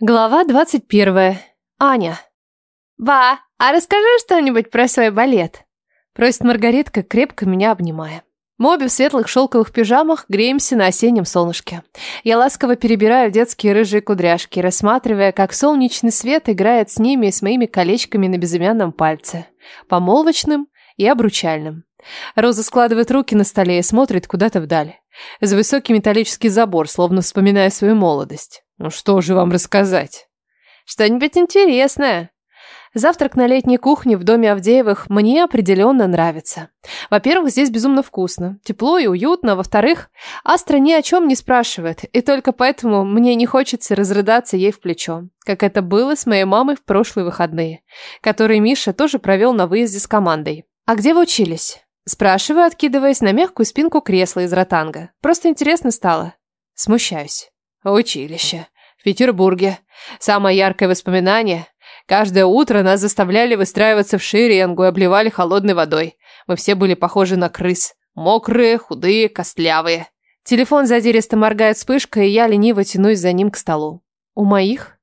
Глава 21. Аня. «Ба, а расскажи что-нибудь про свой балет?» Просит Маргаретка, крепко меня обнимая. Мы обе в светлых шелковых пижамах греемся на осеннем солнышке. Я ласково перебираю детские рыжие кудряшки, рассматривая, как солнечный свет играет с ними и с моими колечками на безымянном пальце. Помолвочным и обручальным. Роза складывает руки на столе и смотрит куда-то вдаль. За высокий металлический забор, словно вспоминая свою молодость. Ну что же вам рассказать? Что-нибудь интересное. Завтрак на летней кухне в доме Авдеевых мне определенно нравится. Во-первых, здесь безумно вкусно, тепло и уютно. Во-вторых, Астра ни о чем не спрашивает, и только поэтому мне не хочется разрыдаться ей в плечо, как это было с моей мамой в прошлые выходные, которые Миша тоже провел на выезде с командой. «А где вы учились?» Спрашиваю, откидываясь на мягкую спинку кресла из ротанга. Просто интересно стало. Смущаюсь. Училище. В Петербурге. Самое яркое воспоминание. Каждое утро нас заставляли выстраиваться в шеренгу и обливали холодной водой. Мы все были похожи на крыс. Мокрые, худые, костлявые. Телефон задиристо моргает вспышкой, и я лениво тянусь за ним к столу. У моих?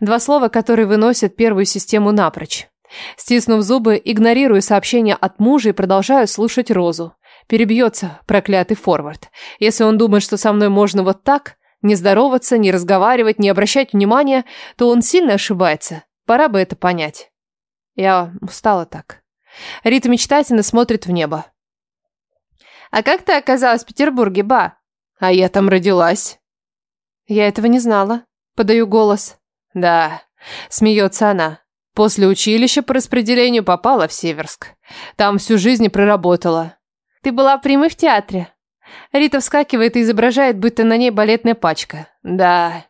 Два слова, которые выносят первую систему напрочь. Стиснув зубы, игнорирую сообщение от мужа и продолжаю слушать Розу. Перебьется проклятый форвард. Если он думает, что со мной можно вот так, не здороваться, не разговаривать, не обращать внимания, то он сильно ошибается. Пора бы это понять. Я устала так. Рита мечтательно смотрит в небо. «А как ты оказалась в Петербурге, ба?» «А я там родилась». «Я этого не знала», — подаю голос. «Да», — смеется она. После училища по распределению попала в Северск. Там всю жизнь проработала. Ты была примой в театре? Рита вскакивает и изображает, будто на ней балетная пачка. Да,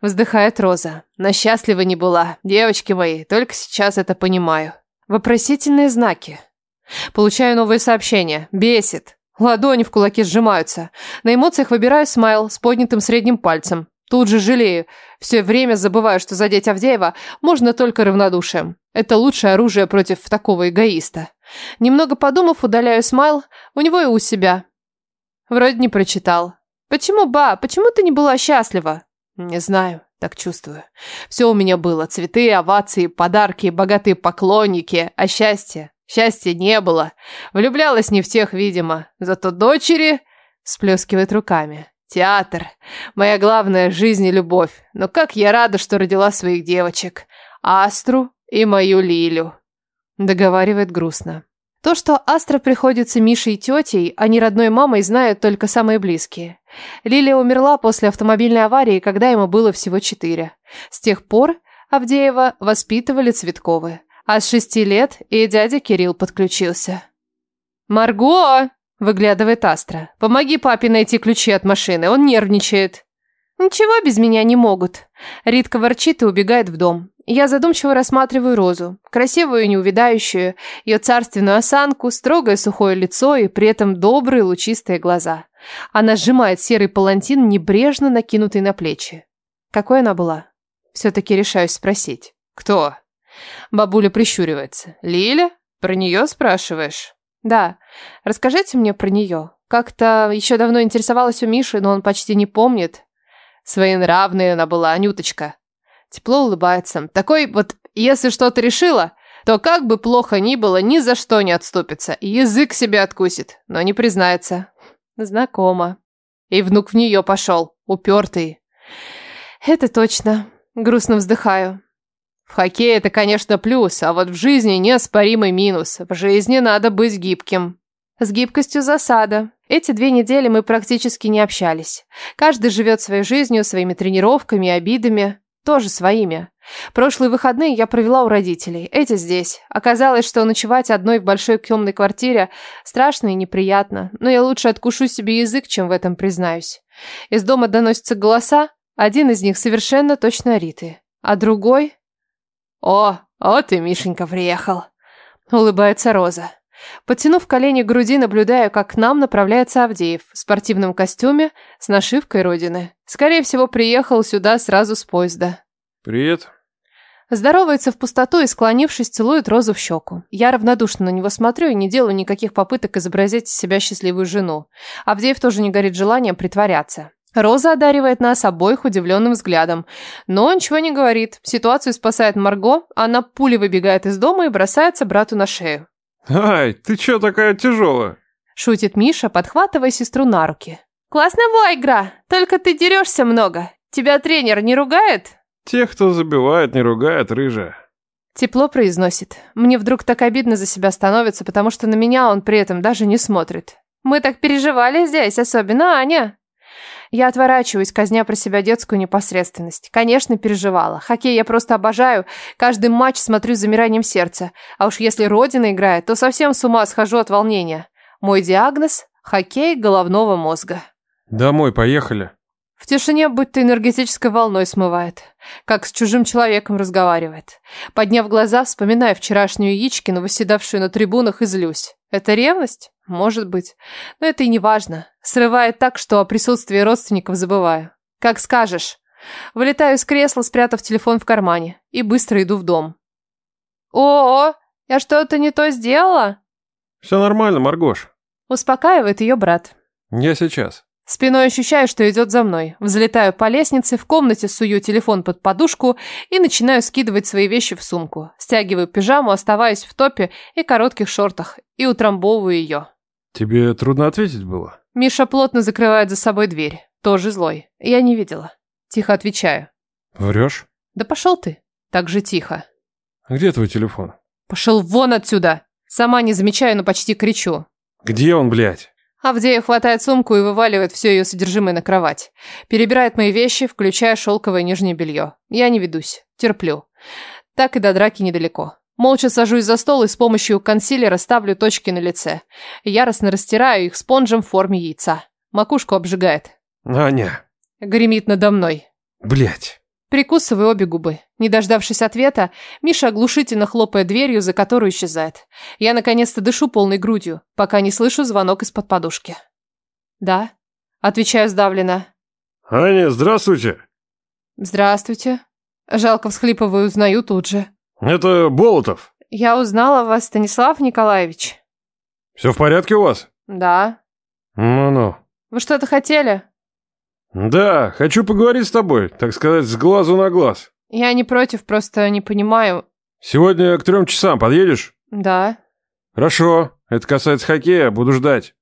вздыхает Роза. Но счастлива не была. Девочки мои, только сейчас это понимаю. Вопросительные знаки. Получаю новые сообщения. Бесит. Ладони в кулаки сжимаются. На эмоциях выбираю смайл с поднятым средним пальцем. Тут же жалею. Все время забываю, что задеть Авдеева можно только равнодушием. Это лучшее оружие против такого эгоиста. Немного подумав, удаляю смайл. У него и у себя. Вроде не прочитал. Почему, ба, почему ты не была счастлива? Не знаю, так чувствую. Все у меня было. Цветы, овации, подарки, богатые поклонники. А счастья? Счастья не было. Влюблялась не в тех, видимо. Зато дочери... Сплескивает руками. Театр. Моя главная жизнь и любовь. Но как я рада, что родила своих девочек. Астру и мою Лилю. Договаривает грустно. То, что Астра приходится Мише и тетей, а не родной мамой, знают только самые близкие. Лилия умерла после автомобильной аварии, когда ему было всего четыре. С тех пор Авдеева воспитывали Цветковы. А с шести лет и дядя Кирилл подключился. «Марго!» Выглядывает Астра. «Помоги папе найти ключи от машины, он нервничает». «Ничего без меня не могут». Ритка ворчит и убегает в дом. Я задумчиво рассматриваю Розу. Красивую и неувидающую, ее царственную осанку, строгое сухое лицо и при этом добрые лучистые глаза. Она сжимает серый палантин, небрежно накинутый на плечи. Какой она была? Все-таки решаюсь спросить. «Кто?» Бабуля прищуривается. «Лиля? Про нее спрашиваешь?» Да, расскажите мне про нее. Как-то еще давно интересовалась у Миши, но он почти не помнит. Своенравная она была, Анюточка. Тепло улыбается. Такой вот, если что-то решила, то как бы плохо ни было, ни за что не отступится. Язык себе откусит, но не признается. Знакомо. И внук в нее пошел, упертый. Это точно. Грустно вздыхаю. В хоккее это, конечно, плюс, а вот в жизни неоспоримый минус. В жизни надо быть гибким. С гибкостью засада. Эти две недели мы практически не общались. Каждый живет своей жизнью, своими тренировками обидами. Тоже своими. Прошлые выходные я провела у родителей. Эти здесь. Оказалось, что ночевать одной в большой темной квартире страшно и неприятно. Но я лучше откушу себе язык, чем в этом признаюсь. Из дома доносятся голоса. Один из них совершенно точно Риты. А другой «О, вот и Мишенька приехал», — улыбается Роза. Подтянув колени к груди, наблюдаю, как к нам направляется Авдеев в спортивном костюме с нашивкой Родины. Скорее всего, приехал сюда сразу с поезда. «Привет». Здоровается в пустоту и, склонившись, целует Розу в щеку. Я равнодушно на него смотрю и не делаю никаких попыток изобразить из себя счастливую жену. Авдеев тоже не горит желанием притворяться. Роза одаривает нас обоих удивленным взглядом, но ничего не говорит. Ситуацию спасает Марго, она пулей выбегает из дома и бросается брату на шею. «Ай, ты чё такая тяжелая?» Шутит Миша, подхватывая сестру на руки. «Классная была игра, только ты дерешься много. Тебя тренер не ругает?» «Тех, кто забивает, не ругает, рыжая». Тепло произносит. Мне вдруг так обидно за себя становится, потому что на меня он при этом даже не смотрит. Мы так переживали здесь, особенно Аня. Я отворачиваюсь, казня про себя детскую непосредственность. Конечно, переживала. Хоккей я просто обожаю. Каждый матч смотрю с замиранием сердца. А уж если Родина играет, то совсем с ума схожу от волнения. Мой диагноз – хоккей головного мозга. «Домой поехали». В тишине будто энергетической волной смывает. Как с чужим человеком разговаривает. Подняв глаза, вспоминаю вчерашнюю Яичкину, восседавшую на трибунах, и злюсь. Это ревность? Может быть. Но это и не важно. Срывает так, что о присутствии родственников забываю. Как скажешь. Вылетаю из кресла, спрятав телефон в кармане. И быстро иду в дом. О, -о я что-то не то сделала? Все нормально, Маргош. Успокаивает ее брат. Я сейчас. Спиной ощущаю, что идет за мной. Взлетаю по лестнице, в комнате сую телефон под подушку и начинаю скидывать свои вещи в сумку. Стягиваю пижаму, оставаясь в топе и коротких шортах, и утрамбовываю ее. Тебе трудно ответить было? Миша плотно закрывает за собой дверь. Тоже злой. Я не видела. Тихо отвечаю. Врешь? Да пошел ты. Так же тихо. Где твой телефон? Пошел вон отсюда. Сама не замечаю, но почти кричу. Где он, блядь? Авдея хватает сумку и вываливает все ее содержимое на кровать. Перебирает мои вещи, включая шелковое нижнее белье. Я не ведусь. Терплю. Так и до драки недалеко. Молча сажусь за стол и с помощью консилера ставлю точки на лице. Яростно растираю их спонжем в форме яйца. Макушку обжигает. Аня. Гремит надо мной. Блять. Прикусываю обе губы. Не дождавшись ответа, Миша оглушительно хлопает дверью, за которую исчезает. Я наконец-то дышу полной грудью, пока не слышу звонок из-под подушки. «Да?» Отвечаю сдавленно. «Аня, здравствуйте!» «Здравствуйте!» Жалко всхлипываю, узнаю тут же. «Это Болотов!» «Я узнала вас, Станислав Николаевич». «Все в порядке у вас?» «Да». «Ну-ну». «Вы что-то хотели?» «Да, хочу поговорить с тобой, так сказать, с глазу на глаз». «Я не против, просто не понимаю». «Сегодня к трем часам подъедешь?» «Да». «Хорошо, это касается хоккея, буду ждать».